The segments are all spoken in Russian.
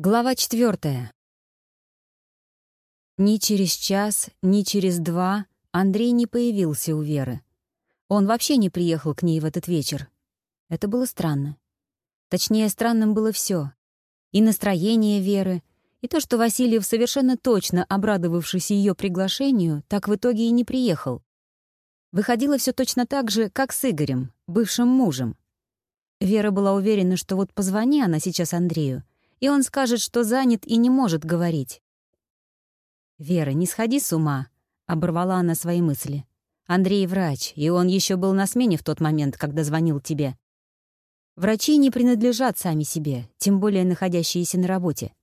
Глава четвертая. Ни через час, ни через два Андрей не появился у Веры. Он вообще не приехал к ней в этот вечер. Это было странно. Точнее, странным было все: И настроение Веры, и то, что Васильев, совершенно точно обрадовавшись ее приглашению, так в итоге и не приехал. Выходило все точно так же, как с Игорем, бывшим мужем. Вера была уверена, что вот позвони она сейчас Андрею, и он скажет, что занят и не может говорить. «Вера, не сходи с ума», — оборвала она свои мысли. «Андрей врач, и он еще был на смене в тот момент, когда звонил тебе. Врачи не принадлежат сами себе, тем более находящиеся на работе.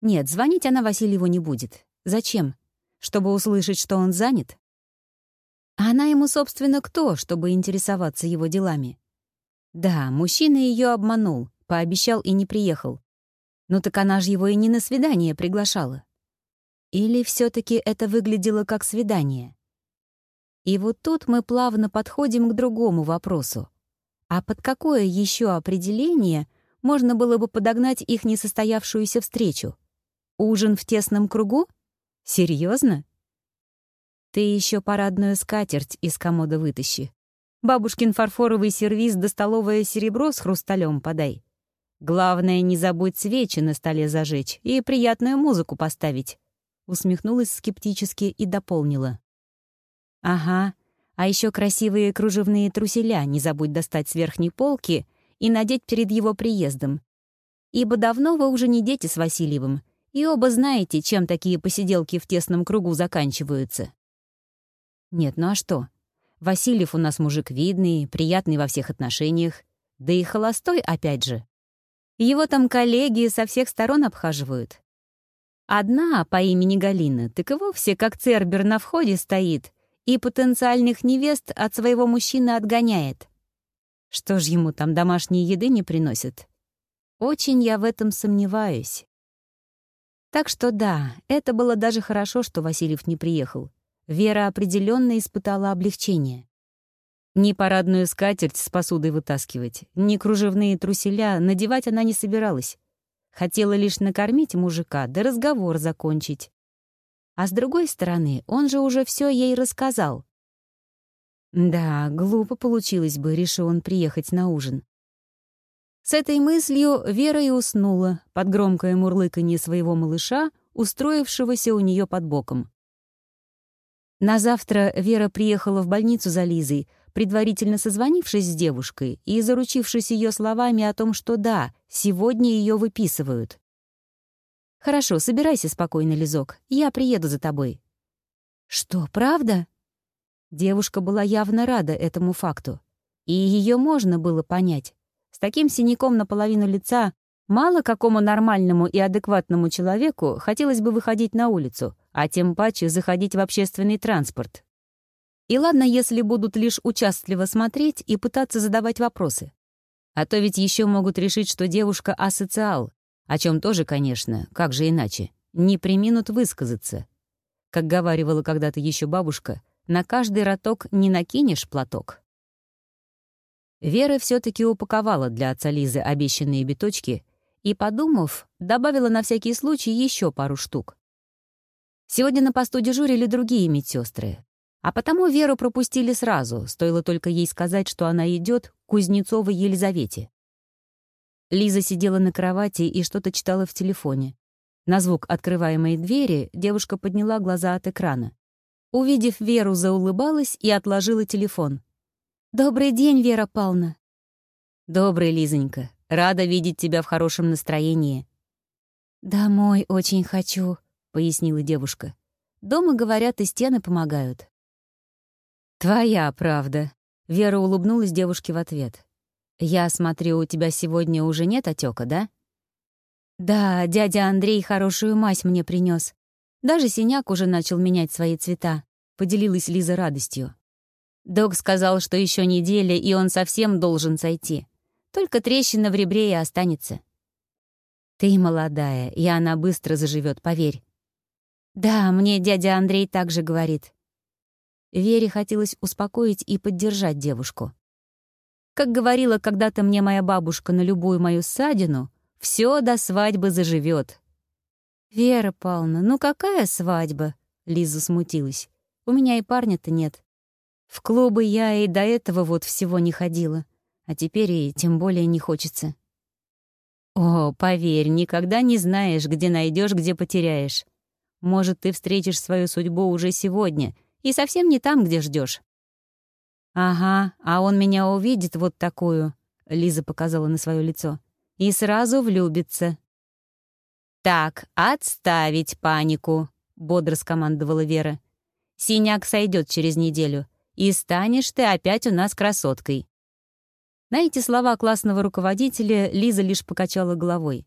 Нет, звонить она Васильеву не будет. Зачем? Чтобы услышать, что он занят? А она ему, собственно, кто, чтобы интересоваться его делами? Да, мужчина ее обманул, пообещал и не приехал. Ну так она же его и не на свидание приглашала. Или все таки это выглядело как свидание? И вот тут мы плавно подходим к другому вопросу. А под какое еще определение можно было бы подогнать их несостоявшуюся встречу? Ужин в тесном кругу? Серьезно? Ты еще парадную скатерть из комода вытащи. Бабушкин фарфоровый сервиз да столовое серебро с хрусталем подай. Главное, не забудь свечи на столе зажечь и приятную музыку поставить. Усмехнулась скептически и дополнила. Ага, а еще красивые кружевные труселя не забудь достать с верхней полки и надеть перед его приездом. Ибо давно вы уже не дети с Васильевым, и оба знаете, чем такие посиделки в тесном кругу заканчиваются. Нет, ну а что? Васильев у нас мужик видный, приятный во всех отношениях, да и холостой опять же. Его там коллеги со всех сторон обхаживают. Одна по имени Галина так и вовсе как цербер на входе стоит и потенциальных невест от своего мужчины отгоняет. Что ж ему там домашней еды не приносят? Очень я в этом сомневаюсь. Так что да, это было даже хорошо, что Васильев не приехал. Вера определенно испытала облегчение. Ни парадную скатерть с посудой вытаскивать, ни кружевные труселя надевать она не собиралась. Хотела лишь накормить мужика, да разговор закончить. А с другой стороны, он же уже все ей рассказал. Да, глупо получилось бы, решил он приехать на ужин. С этой мыслью Вера и уснула под громкое мурлыканье своего малыша, устроившегося у нее под боком. На завтра Вера приехала в больницу за Лизой, предварительно созвонившись с девушкой и заручившись ее словами о том, что да, сегодня ее выписывают. «Хорошо, собирайся спокойно, Лизок, я приеду за тобой». «Что, правда?» Девушка была явно рада этому факту. И ее можно было понять. С таким синяком наполовину лица мало какому нормальному и адекватному человеку хотелось бы выходить на улицу, а тем паче заходить в общественный транспорт. И ладно, если будут лишь участливо смотреть и пытаться задавать вопросы. А то ведь еще могут решить, что девушка асоциал, о чем тоже, конечно, как же иначе, не приминут высказаться. Как говаривала когда-то еще бабушка, на каждый роток не накинешь платок. Вера все таки упаковала для отца Лизы обещанные биточки и, подумав, добавила на всякий случай еще пару штук. Сегодня на посту дежурили другие медсестры, а потому Веру пропустили сразу, стоило только ей сказать, что она идет к Кузнецовой Елизавете. Лиза сидела на кровати и что-то читала в телефоне. На звук открываемой двери девушка подняла глаза от экрана. Увидев Веру, заулыбалась и отложила телефон. «Добрый день, Вера Павловна». «Добрый, Лизонька. Рада видеть тебя в хорошем настроении». «Домой очень хочу», — пояснила девушка. «Дома, говорят, и стены помогают». «Твоя правда», — Вера улыбнулась девушке в ответ. «Я смотрю, у тебя сегодня уже нет отека, да?» «Да, дядя Андрей хорошую мазь мне принес. Даже синяк уже начал менять свои цвета», — поделилась Лиза радостью. Док сказал, что еще неделя, и он совсем должен сойти. Только трещина в ребре и останется. Ты молодая, и она быстро заживет, поверь. Да, мне дядя Андрей также говорит. Вере хотелось успокоить и поддержать девушку. Как говорила когда-то мне моя бабушка на любую мою ссадину, Все до свадьбы заживет. «Вера Павловна, ну какая свадьба?» Лиза смутилась. «У меня и парня-то нет. В клубы я и до этого вот всего не ходила, а теперь и тем более не хочется». «О, поверь, никогда не знаешь, где найдешь, где потеряешь. Может, ты встретишь свою судьбу уже сегодня и совсем не там, где ждешь. «Ага, а он меня увидит вот такую», — Лиза показала на свое лицо, «и сразу влюбится». «Так, отставить панику», — бодро скомандовала Вера. «Синяк сойдет через неделю, и станешь ты опять у нас красоткой». На эти слова классного руководителя Лиза лишь покачала головой.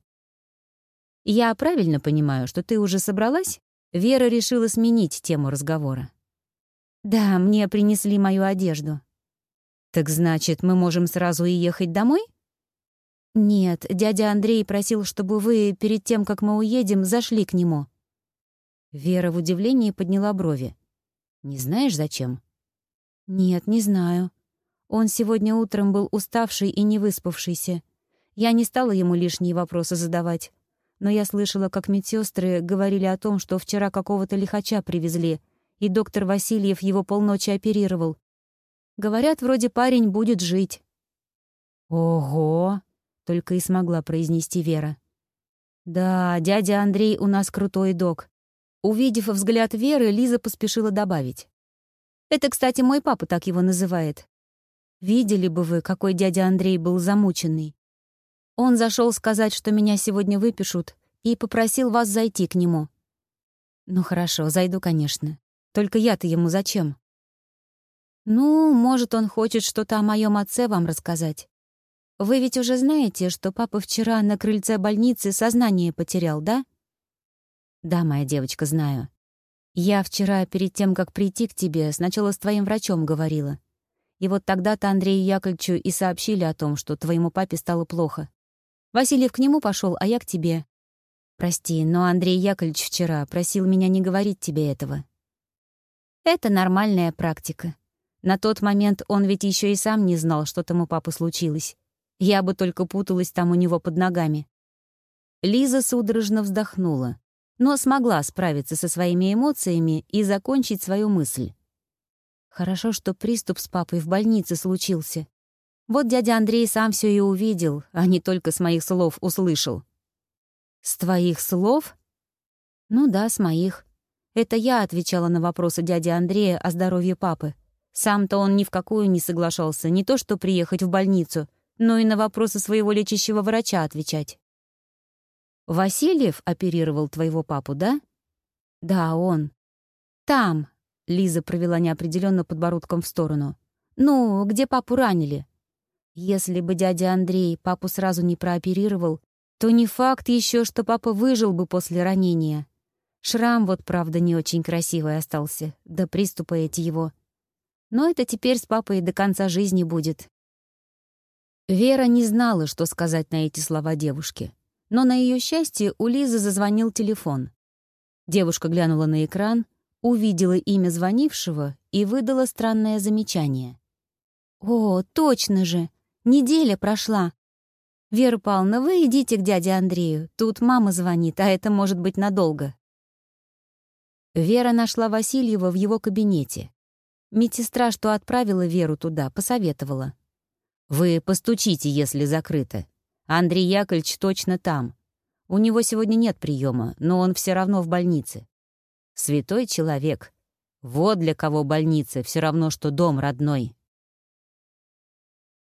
«Я правильно понимаю, что ты уже собралась?» Вера решила сменить тему разговора. «Да, мне принесли мою одежду». «Так значит, мы можем сразу и ехать домой?» «Нет, дядя Андрей просил, чтобы вы, перед тем, как мы уедем, зашли к нему». Вера в удивлении подняла брови. «Не знаешь, зачем?» «Нет, не знаю. Он сегодня утром был уставший и не выспавшийся. Я не стала ему лишние вопросы задавать но я слышала, как медсестры говорили о том, что вчера какого-то лихача привезли, и доктор Васильев его полночи оперировал. Говорят, вроде парень будет жить. «Ого!» — только и смогла произнести Вера. «Да, дядя Андрей у нас крутой док». Увидев взгляд Веры, Лиза поспешила добавить. «Это, кстати, мой папа так его называет. Видели бы вы, какой дядя Андрей был замученный. Он зашел сказать, что меня сегодня выпишут, и попросил вас зайти к нему. Ну хорошо, зайду, конечно. Только я-то ему зачем? Ну, может, он хочет что-то о моем отце вам рассказать. Вы ведь уже знаете, что папа вчера на крыльце больницы сознание потерял, да? Да, моя девочка, знаю. Я вчера, перед тем, как прийти к тебе, сначала с твоим врачом говорила. И вот тогда-то Андрею Яковлевичу и сообщили о том, что твоему папе стало плохо. Васильев к нему пошел, а я к тебе. Прости, но Андрей Яковлевич вчера просил меня не говорить тебе этого. Это нормальная практика. На тот момент он ведь еще и сам не знал, что там у папы случилось. Я бы только путалась там у него под ногами. Лиза судорожно вздохнула, но смогла справиться со своими эмоциями и закончить свою мысль. Хорошо, что приступ с папой в больнице случился. Вот дядя Андрей сам все и увидел, а не только с моих слов услышал. «С твоих слов?» «Ну да, с моих. Это я отвечала на вопросы дяди Андрея о здоровье папы. Сам-то он ни в какую не соглашался, не то что приехать в больницу, но и на вопросы своего лечащего врача отвечать. «Васильев оперировал твоего папу, да?» «Да, он». «Там», — Лиза провела неопределенно подбородком в сторону. «Ну, где папу ранили?» Если бы дядя Андрей папу сразу не прооперировал, то не факт еще, что папа выжил бы после ранения. Шрам вот, правда, не очень красивый остался, до приступа эти его. Но это теперь с папой до конца жизни будет. Вера не знала, что сказать на эти слова девушке. Но на ее счастье у Лизы зазвонил телефон. Девушка глянула на экран, увидела имя звонившего и выдала странное замечание. «О, точно же! Неделя прошла. Вера Павловна, вы идите к дяде Андрею. Тут мама звонит, а это может быть надолго. Вера нашла Васильева в его кабинете. Медсестра, что отправила Веру туда, посоветовала. «Вы постучите, если закрыто. Андрей Яковлевич точно там. У него сегодня нет приема, но он все равно в больнице. Святой человек. Вот для кого больница, все равно, что дом родной».